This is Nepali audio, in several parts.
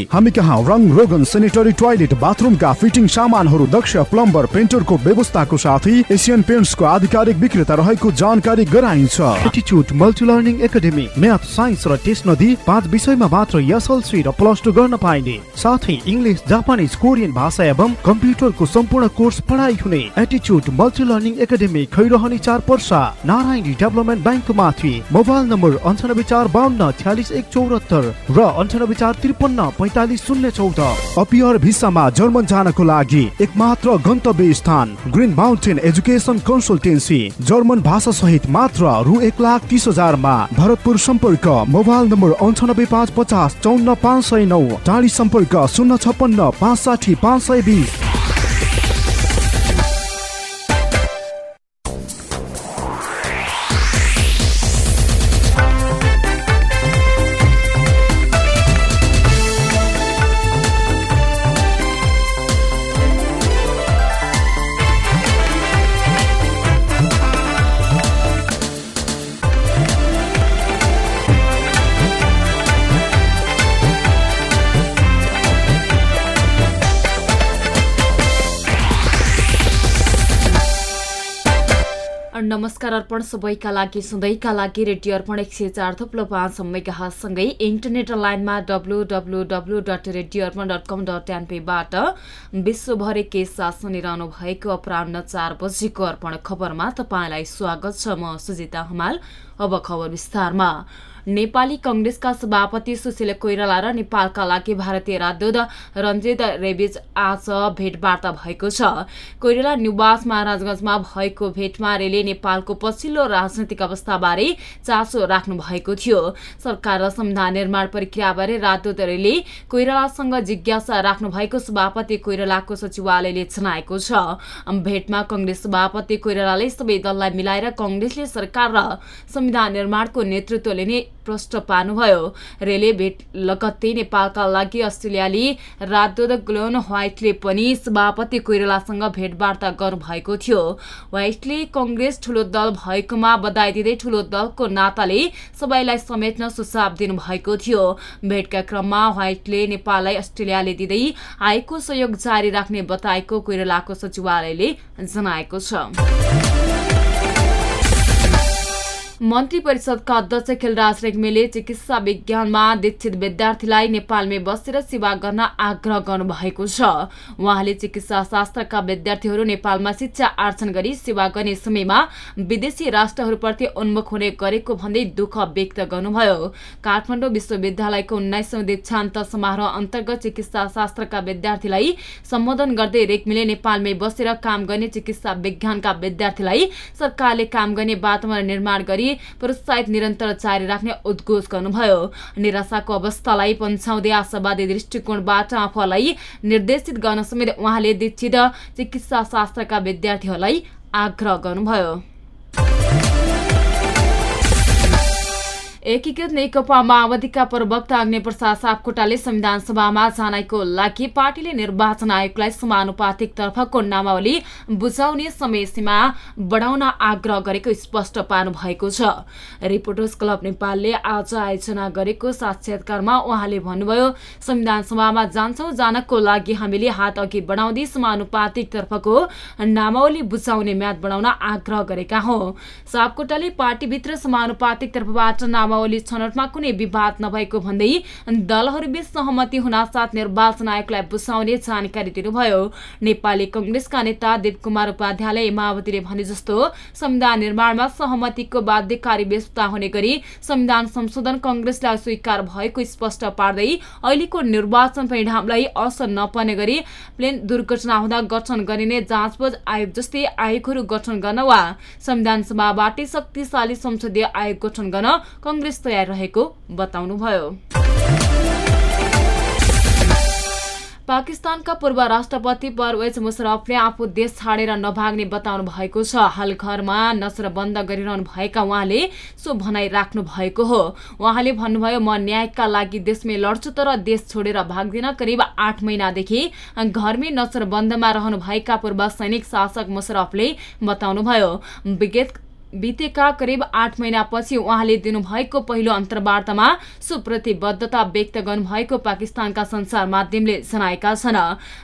हामी कहाँ रङ रोगन सेनेटरी टोयलेट बाथरुमका फिटिङ सामानहरू दक्ष प्लम्बर पेन्टरको व्यवस्थाको साथै एसियन पेन्ट्सको आधिकारिक विक्रेता रहेको जानकारी गराइन्छ। एटिच्युड मल्टी एकाडेमी म्याथ साइन्स र टेस्ट नदी पाँच विषयमा मात्र एसएलसी र प्लस टू गर्न पाइने। साथै इङ्ग्लिस जापानिज कोरियन भाषा एवं कम्प्युटरको सम्पूर्ण कोर्स पढाइ हुने। एटिच्युड मल्टी लर्निङ एकाडेमी खैरहने चार पर्सा नारायणी डेभलपमेन्ट ब्याङ्क माथि। मोबाइल नम्बर अन्ठानब्बे चार बाहन्न छ्यालिस एक चौरात्तर र अन्ठानब्बे चार त्रिपन्न पैतालिस शून्य चौध। अपियर भिसामा जर्मन जानको लागि एकमात्र गन्तव्य स्थान green mountain education consultancy. German भाषा सहित मात्र रु एक लाख तिस हजारमा भरतपुर सम्पर्क मोबाइल नम्बर अन्ठानब्बे पाँच पचास चौन्न पाँच सय नौ। टाढी सम्पर्क शून्य छप्पन्न पाँच साठी पाँच सय बिस। नमस्कार अर्पण सबैका लागि सधैँका लागि रेडियो अर्पण एक सय चार थप्लो पाँच मेगासँगै इन्टरनेट लाइनमा W W W dot radio Arpan dot com dot एनपीबाट विश्वभरि के साथ सुनिरहनु भएको अपराह चार बजीको अर्पण खबरमा तपाईँलाई स्वागत छ म सुजिता हमाल अब खबर विस्तारमा। नेपाली कंग्रेसका सभापति सुशील कोइराला र नेपालका लागि भारतीय राजदूत रञ्जित रेबिज आज भेटवार्ता भएको छ। कोइराला निवास महाराजगंजमा भएको भेटमा रेले नेपालको पछिल्लो राजनैतिक अवस्थाबारे चासो राख्नु भएको थियो। सरकार र संविधान निर्माण प्रक्रियाबारे राजदूत रेले कोइरालासँग जिज्ञासा राख्नु भएको सभापति कोइरालाको सचिवालयले जनाएको छ। भेटमा कंग्रेस सभापति कोइरालाले सबै दललाई मिलाएर कंग्रेसले सरकार र संविधान निर्माणको नेतृत्व लिने प्रष्ट पार्नुभयो। रेले भेट लगत्तै नेपालका लागि अस्ट्रेलियाली राजदूत ग्लोन व्हाइटले पनि सभापति कोइरालासँग भेटवार्ता गर्नुभएको थियो। व्हाइटले कंग्रेस ठूलो दल भएकोमा बधाई दिँदै ठूलो दलको नाताले सबैलाई समेट्न सुझाव दिनुभएको थियो। भेटका क्रममा व्हाइटले नेपाललाई अस्ट्रेलियाले दिँदै आएको सहयोग जारी राख्ने बताएको कोइरालाको सचिवालयले जनाएको छ। मन्त्री परिषदका अध्यक्ष खेलराज रेग्मीले चिकित्सा विज्ञानमा दीक्षित विद्यार्थीलाई नेपालमै बसेर सेवा गर्न आग्रह गर्नुभएको छ। उहाँले चिकित्सा शास्त्रका विद्यार्थीहरू नेपालमा शिक्षा आर्जन गरी सेवा गर्ने समयमा विदेशी राष्ट्रहरूप्रति उन्मुख हुने गरेको भन्दै दुःख व्यक्त गर्नुभयो। काठमाडौँ विश्वविद्यालयको उन्नाइसौं दीक्षान्त समारोह अन्तर्गत चिकित्सा शास्त्रका विद्यार्थीलाई सम्बोधन गर्दै रेग्मीले नेपालमै बसेर काम गर्ने चिकित्सा विज्ञानका विद्यार्थीलाई सरकारले काम गर्ने वातावरण निर्माण गरी प्रोत्साहित निरन्तर जारी राख्ने उद्घोष गर्नुभयो। निराशाको अवस्थालाई पन्छाउँदै आशावादी दृष्टिकोणबाट आफूलाई निर्देशित गर्न समेत उहाँले दीक्षित चिकित्सा शास्त्रका विद्यार्थीहरूलाई आग्रह गर्नुभयो। एकीकृत नेकपा माओवादीका प्रवक्ता अग्निप्रसाद सापकोटाले संविधान सभामा जानको लागि पार्टीले निर्वाचन आयोगलाई समानुपातिक तर्फको नामावली बुझाउने समय सीमा बढाउन आग्रह गरेको स्पष्ट पार्नु भएको छ। रिपोर्टर्स क्लब नेपालले आज आयोजना गरेको साक्षात्कारमा उहाँले भन्नुभयो संविधान सभामा जान्छौ जानको लागि हामीले हात अघि बढाउँदै समानुपातिक तर्फको नामावली बुझाउने म्याद बढाउन आग्रह गरेका हौ। सापकोटाले पार्टीभित्र समानुपातिक तर्फबाट नाम नामावली छनौटमा कुनै विवाद नभएको भन्दै दलहरूबीच सहमति हुनासाथ निर्वाचन आयोगलाई बुझाउने जानकारी दिनुभयो। नेपाली कंग्रेसका नेता देवकुमार उपाध्यायले माओवादीले भने जस्तो संविधान निर्माणमा सहमतिको बाध्यकारी व्यवस्था हुने गरी संविधान संशोधन कंग्रेसलाई स्वीकार भएको स्पष्ट पार्दै अहिलेको निर्वाचन परिणामलाई असर नपर्ने गरी प्लेन दुर्घटना हुँदा गठन गरिने जाँचबुझ आयोग जस्तै आयोगहरू गठन गर्न वा संविधान सभाबाटै शक्तिशाली संसदीय आयोग गठन गर्न कंग्रेस तयार रहेको बताउनुभयो। पाकिस्तानका पूर्व राष्ट्रपति परवेज मुशरफले आफू देश छाडेर नभाग्ने बताउनु भएको छ। हाल घरमा नसर बन्द गरिरहनु भएका उहाँले सो भनाइ राख्नु भएको हो। उहाँले भन्नुभयो म न्यायका लागि देशमै लड्छु तर देश छोडेर भाग्दिन करिब आठ महिनादेखि घरमै नसर बन्दमा रहनुभएका पूर्व सैनिक शासक मुशरफले बताउनुभयो। विगत बितेका करिब आठ महिनापछि उहाँले दिनुभएको पहिलो अन्तर्वार्तामा सुप्रतिबद्धता व्यक्त गर्नुभएको पाकिस्तानका संसार माध्यमले जनाएका छन्।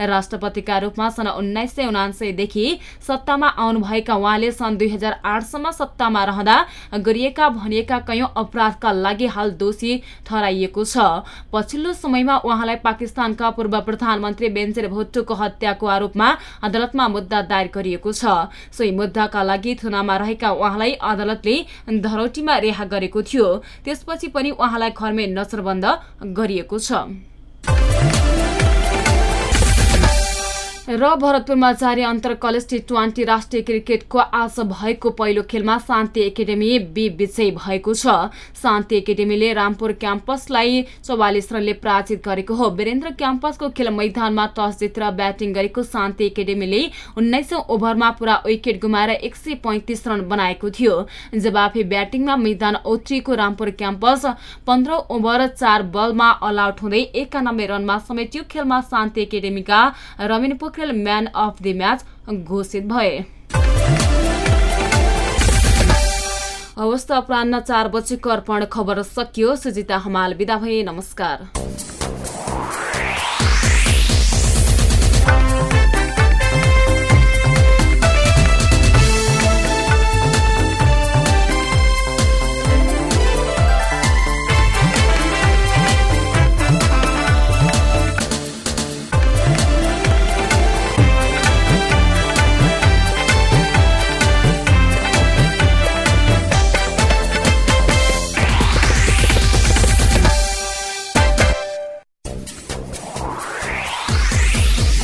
राष्ट्रपतिका रूपमा सन् उन्नाइस सय उनासयदेखि सत्तामा आउनुभएका उहाँले सन् दुई हजार आठसम्म सत्तामा रहँदा गरिएका भनिएका कैयौं अपराधका लागि हाल दोषी ठहराइएको छ। पछिल्लो समयमा उहाँलाई पाकिस्तानका पूर्व प्रधानमन्त्री बेन्जेर भुट्टोको हत्याको आरोपमा अदालतमा मुद्दा दायर गरिएको छ। सोही मुद्दाका लागि थुनामा रहेका उहाँलाई अदालतले धरौटीमा रिहा गरेको थियो। त्यसपछि पनि उहाँलाई घरमै नजरबन्द गरिएको छ। र भरतपुरमा जारी अन्तर कलेज टी ट्वेन्टी राष्ट्रिय क्रिकेटको आज भएको पहिलो खेलमा शान्ति एकाडेमी बी विजयी भएको छ। शान्ति एकाडेमीले रामपुर क्याम्पसलाई चौवालिस रनले पराजित गरेको हो। वीरेन्द्र क्याम्पसको खेल मैदानमा टस जितेर ब्याटिङ गरेको शान्ति एकाडेमीले उन्नाइसौं ओभरमा पुरा विकेट गुमाएर एक रन बनाएको थियो। जवाफी ब्याटिङमा मैदान ओत्रिएको रामपुर क्याम्पस पन्ध्र ओभर चार बलमा अल आउट हुँदै एकानब्बे रनमा समेटियो। खेलमा Shanti एकाडेमीका Rabin Pokharel man of the match घोषित भए। अवस्था अपरान्न चार बजेको अर्पण खबर सकियो सुजिता हमाल विदा भए नमस्कार।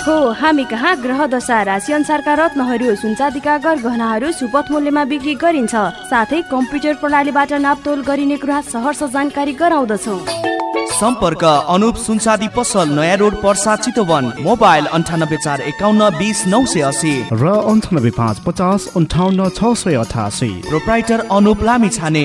हो हामी कहाँ ग्रह दशा राशि अनुसारका रत्नहरू सुनचाँदीका गहनाहरू सुपथ मूल्यमा बिक्री गरिन्छ। साथै कम्प्युटर प्रणालीबाट नापतोल गरिने कुरा सहर जानकारी गराउँदछौ। सम्पर्क अनुप सुनसादी पसल नयाँ रोड पर्सा चितवन। मोबाइल अन्ठानब्बे चार एकाउन्न बिस नौ सय असी र अन्ठानब्बे पाँच पचास अन्ठाउन्न छ सय अठासी। प्रोप्राइटर अनुप लामी छाने